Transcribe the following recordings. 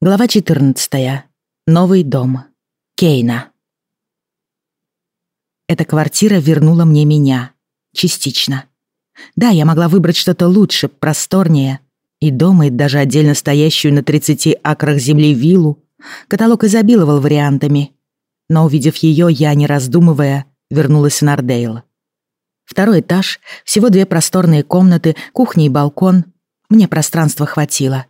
Глава 14. Новый дом. Кейна. Эта квартира вернула мне меня. Частично. Да, я могла выбрать что-то лучше, просторнее. И дома, и даже отдельно стоящую на 30 акрах земли виллу. Каталог изобиловал вариантами. Но увидев ее, я, не раздумывая, вернулась в Нардейл. Второй этаж, всего две просторные комнаты, кухня и балкон. Мне пространства хватило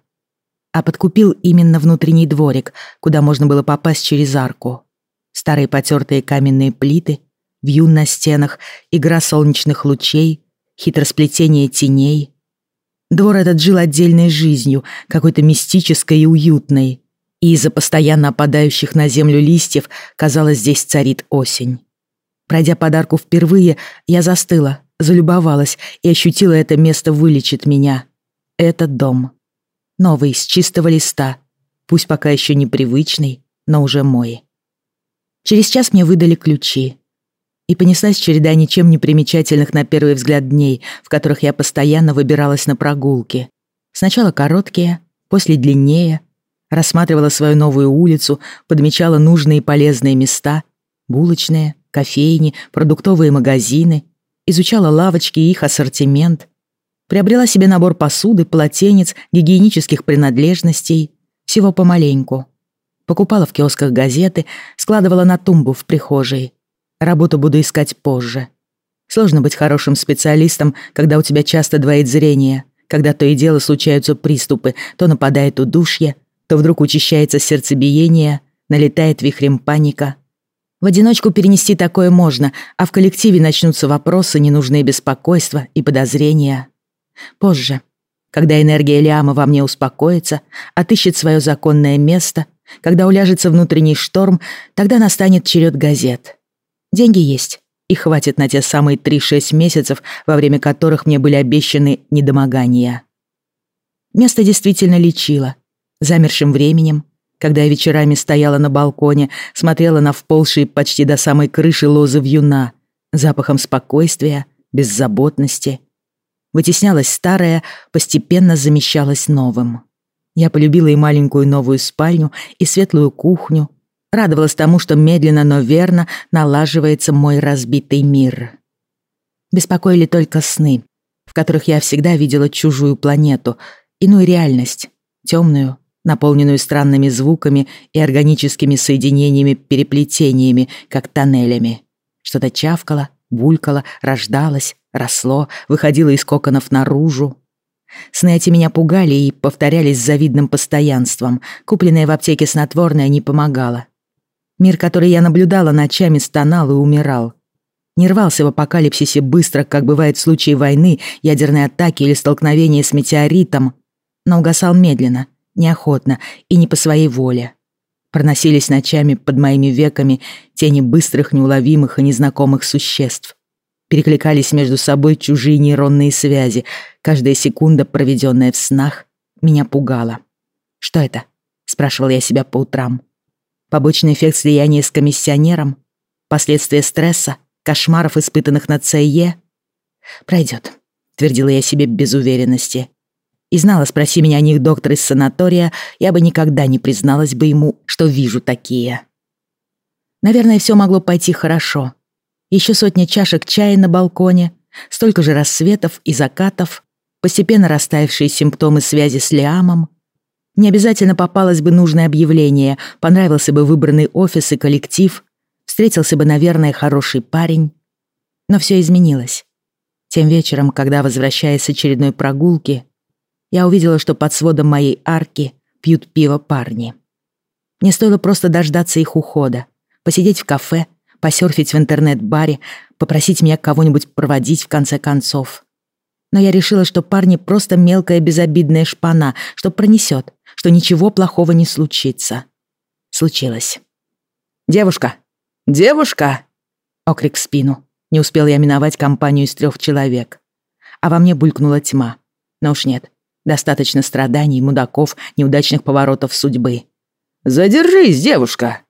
а подкупил именно внутренний дворик, куда можно было попасть через арку. Старые потертые каменные плиты, вьюн на стенах, игра солнечных лучей, хитросплетение теней. Двор этот жил отдельной жизнью, какой-то мистической и уютной, и из-за постоянно опадающих на землю листьев, казалось, здесь царит осень. Пройдя подарку впервые, я застыла, залюбовалась и ощутила это место вылечит меня. Этот дом. Новый, с чистого листа. Пусть пока еще непривычный, но уже мой. Через час мне выдали ключи. И понеслась череда ничем не примечательных на первый взгляд дней, в которых я постоянно выбиралась на прогулки. Сначала короткие, после длиннее. Рассматривала свою новую улицу, подмечала нужные и полезные места. Булочные, кофейни, продуктовые магазины. Изучала лавочки и их ассортимент. Приобрела себе набор посуды, полотенец, гигиенических принадлежностей. Всего помаленьку. Покупала в киосках газеты, складывала на тумбу в прихожей. Работу буду искать позже. Сложно быть хорошим специалистом, когда у тебя часто двоит зрение, когда то и дело случаются приступы, то нападает удушье, то вдруг учащается сердцебиение, налетает вихрем паника. В одиночку перенести такое можно, а в коллективе начнутся вопросы, ненужные беспокойства и подозрения. Позже, когда энергия Лиама во мне успокоится, отыщет свое законное место, когда уляжется внутренний шторм, тогда настанет черед газет. Деньги есть, и хватит на те самые 3-6 месяцев, во время которых мне были обещаны недомогания. Место действительно лечило. Замершим временем, когда я вечерами стояла на балконе, смотрела на вползшие почти до самой крыши лозы вьюна, запахом спокойствия, беззаботности Вытеснялось старое, постепенно замещалось новым. Я полюбила и маленькую новую спальню, и светлую кухню. Радовалась тому, что медленно, но верно налаживается мой разбитый мир. Беспокоили только сны, в которых я всегда видела чужую планету, иную реальность, темную, наполненную странными звуками и органическими соединениями-переплетениями, как тоннелями. Что-то чавкало, булькало, рождалось, росло, выходило из коконов наружу. Сны эти меня пугали и повторялись с завидным постоянством. Купленное в аптеке снотворное не помогало. Мир, который я наблюдала ночами, стонал и умирал. Не рвался в апокалипсисе быстро, как бывает в случае войны, ядерной атаки или столкновения с метеоритом, но угасал медленно, неохотно и не по своей воле. Проносились ночами под моими веками тени быстрых, неуловимых и незнакомых существ. Перекликались между собой чужие нейронные связи. Каждая секунда, проведенная в снах, меня пугала. «Что это?» — спрашивал я себя по утрам. Побочный эффект слияния с комиссионером? Последствия стресса? Кошмаров, испытанных на ЦЕ? «Пройдет», — твердила я себе без уверенности. И знала, спроси меня о них доктор из санатория, я бы никогда не призналась бы ему, что вижу такие. Наверное, все могло пойти хорошо. Еще сотня чашек чая на балконе, столько же рассветов и закатов, постепенно растаявшие симптомы связи с Лиамом. Не обязательно попалось бы нужное объявление, понравился бы выбранный офис и коллектив, встретился бы, наверное, хороший парень. Но все изменилось. Тем вечером, когда, возвращаясь с очередной прогулки, я увидела, что под сводом моей арки пьют пиво парни. Мне стоило просто дождаться их ухода, посидеть в кафе, посерфить в интернет-баре, попросить меня кого-нибудь проводить в конце концов. Но я решила, что парни просто мелкая безобидная шпана, что пронесет, что ничего плохого не случится. Случилось. «Девушка! Девушка!» Окрик в спину. Не успел я миновать компанию из трех человек. А во мне булькнула тьма. Но уж нет, Достаточно страданий, мудаков, неудачных поворотов судьбы. «Задержись, девушка!»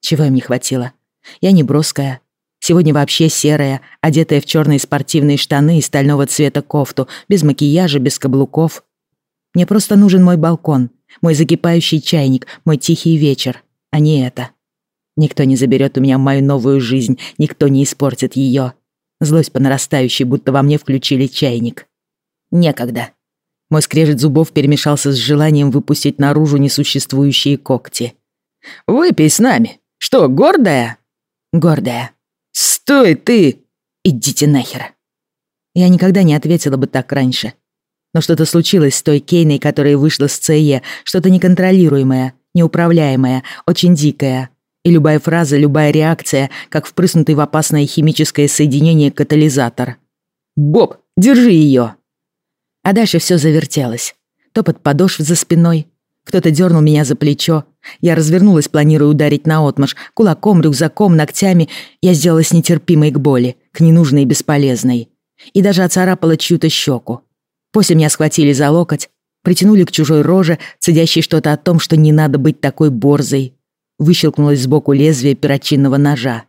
Чего им не хватило? Я не броская. Сегодня вообще серая, одетая в черные спортивные штаны и стального цвета кофту, без макияжа, без каблуков. Мне просто нужен мой балкон, Мой закипающий чайник, мой тихий вечер, а не это. Никто не заберет у меня мою новую жизнь, никто не испортит ее. Злость по нарастающей, будто во мне включили чайник. Некогда. Мой скрежет зубов перемешался с желанием выпустить наружу несуществующие когти. «Выпей с нами. Что, гордая?» «Гордая». «Стой ты!» «Идите нахер». Я никогда не ответила бы так раньше. Но что-то случилось с той Кейной, которая вышла с ЦЕ, что-то неконтролируемое, неуправляемое, очень дикое. И любая фраза, любая реакция, как впрыснутый в опасное химическое соединение катализатор. «Боб, держи ее!» А дальше все завертелось. Топот подошв за спиной. Кто-то дернул меня за плечо. Я развернулась, планируя ударить наотмашь. Кулаком, рюкзаком, ногтями. Я сделалась нетерпимой к боли, к ненужной и бесполезной. И даже оцарапала чью-то щеку. После меня схватили за локоть, притянули к чужой роже, цедящей что-то о том, что не надо быть такой борзой. Выщелкнулось сбоку лезвие перочинного ножа.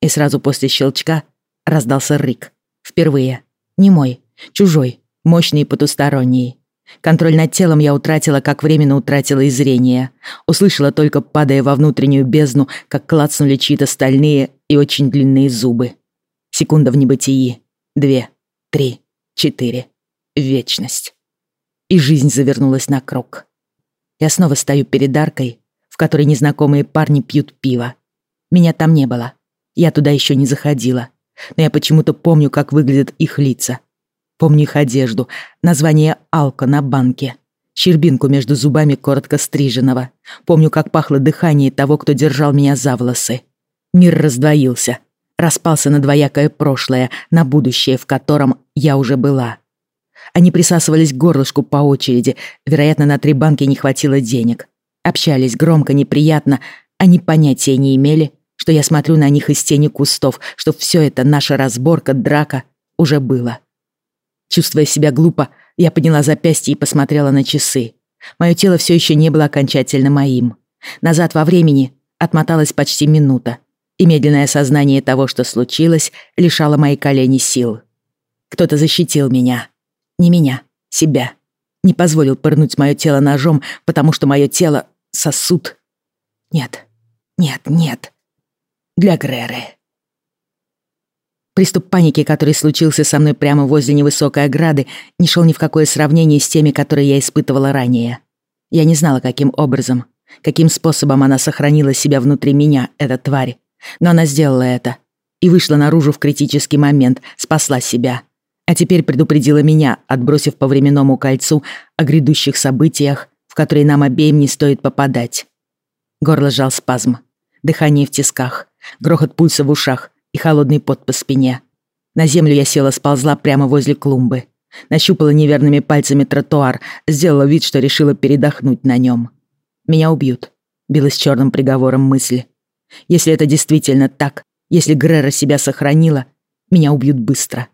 И сразу после щелчка раздался рык. Впервые. Не мой, чужой, мощный и потусторонний. Контроль над телом я утратила, как временно утратила и зрение. Услышала только, падая во внутреннюю бездну, как клацнули чьи-то стальные и очень длинные зубы. Секунда в небытии. Две, три, четыре. Вечность. И жизнь завернулась на круг. Я снова стою перед аркой, в которой незнакомые парни пьют пиво. Меня там не было. Я туда еще не заходила. Но я почему-то помню, как выглядят их лица. Помню их одежду, название «Алка» на банке, щербинку между зубами коротко стриженного. Помню, как пахло дыхание того, кто держал меня за волосы. Мир раздвоился, распался на двоякое прошлое, на будущее, в котором я уже была. Они присасывались к горлышку по очереди, вероятно, на три банки не хватило денег. Общались громко, неприятно, они понятия не имели, что я смотрю на них из тени кустов, что все это, наша разборка, драка, уже было. Чувствуя себя глупо, я подняла запястье и посмотрела на часы. Мое тело все еще не было окончательно моим. Назад во времени отмоталась почти минута, и медленное сознание того, что случилось, лишало мои колени сил. Кто-то защитил меня. Не меня, себя. Не позволил пырнуть мое тело ножом, потому что мое тело — сосуд. Нет, нет, нет. Для Греры. Приступ паники, который случился со мной прямо возле невысокой ограды, не шел ни в какое сравнение с теми, которые я испытывала ранее. Я не знала, каким образом, каким способом она сохранила себя внутри меня, эта тварь. Но она сделала это и вышла наружу в критический момент, спасла себя. А теперь предупредила меня, отбросив по временному кольцу о грядущих событиях, в которые нам обеим не стоит попадать. Горло сжал спазм, дыхание в тисках, грохот пульса в ушах, и холодный пот по спине. На землю я села, сползла прямо возле клумбы. Нащупала неверными пальцами тротуар, сделала вид, что решила передохнуть на нем. Меня убьют, билась черным приговором мысли. Если это действительно так, если Грера себя сохранила, меня убьют быстро.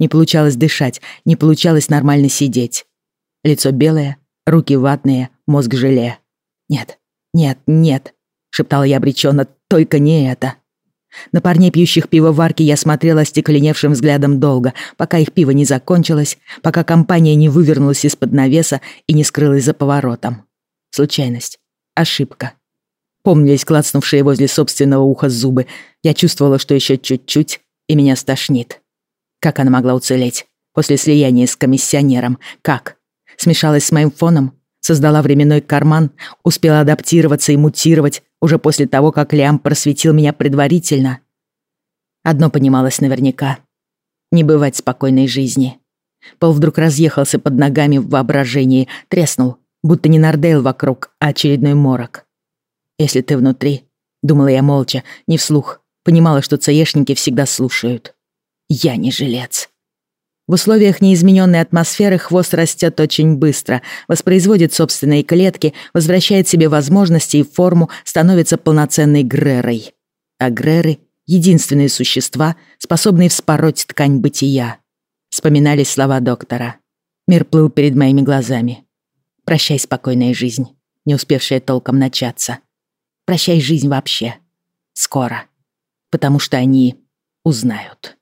Не получалось дышать, не получалось нормально сидеть. Лицо белое, руки ватные, мозг желе. «Нет, нет, нет», — шептала я обреченно, — «только не это». На парней, пьющих пиво в арке, я смотрела остекленевшим взглядом долго, пока их пиво не закончилось, пока компания не вывернулась из-под навеса и не скрылась за поворотом. Случайность. Ошибка. Помнились клацнувшие возле собственного уха зубы. Я чувствовала, что еще чуть-чуть, и меня стошнит. Как она могла уцелеть? После слияния с комиссионером. Как? Смешалась с моим фоном? Создала временной карман? Успела адаптироваться и мутировать? уже после того, как Лиам просветил меня предварительно. Одно понималось наверняка. Не бывать спокойной жизни. Пол вдруг разъехался под ногами в воображении, треснул, будто не Нардейл вокруг, а очередной морок. «Если ты внутри», — думала я молча, не вслух, понимала, что цаешники всегда слушают. «Я не жилец». В условиях неизмененной атмосферы хвост растет очень быстро, воспроизводит собственные клетки, возвращает себе возможности и форму, становится полноценной грерой. А греры — единственные существа, способные вспороть ткань бытия. Вспоминались слова доктора. Мир плыл перед моими глазами. Прощай, спокойная жизнь, не успевшая толком начаться. Прощай, жизнь вообще. Скоро. Потому что они узнают.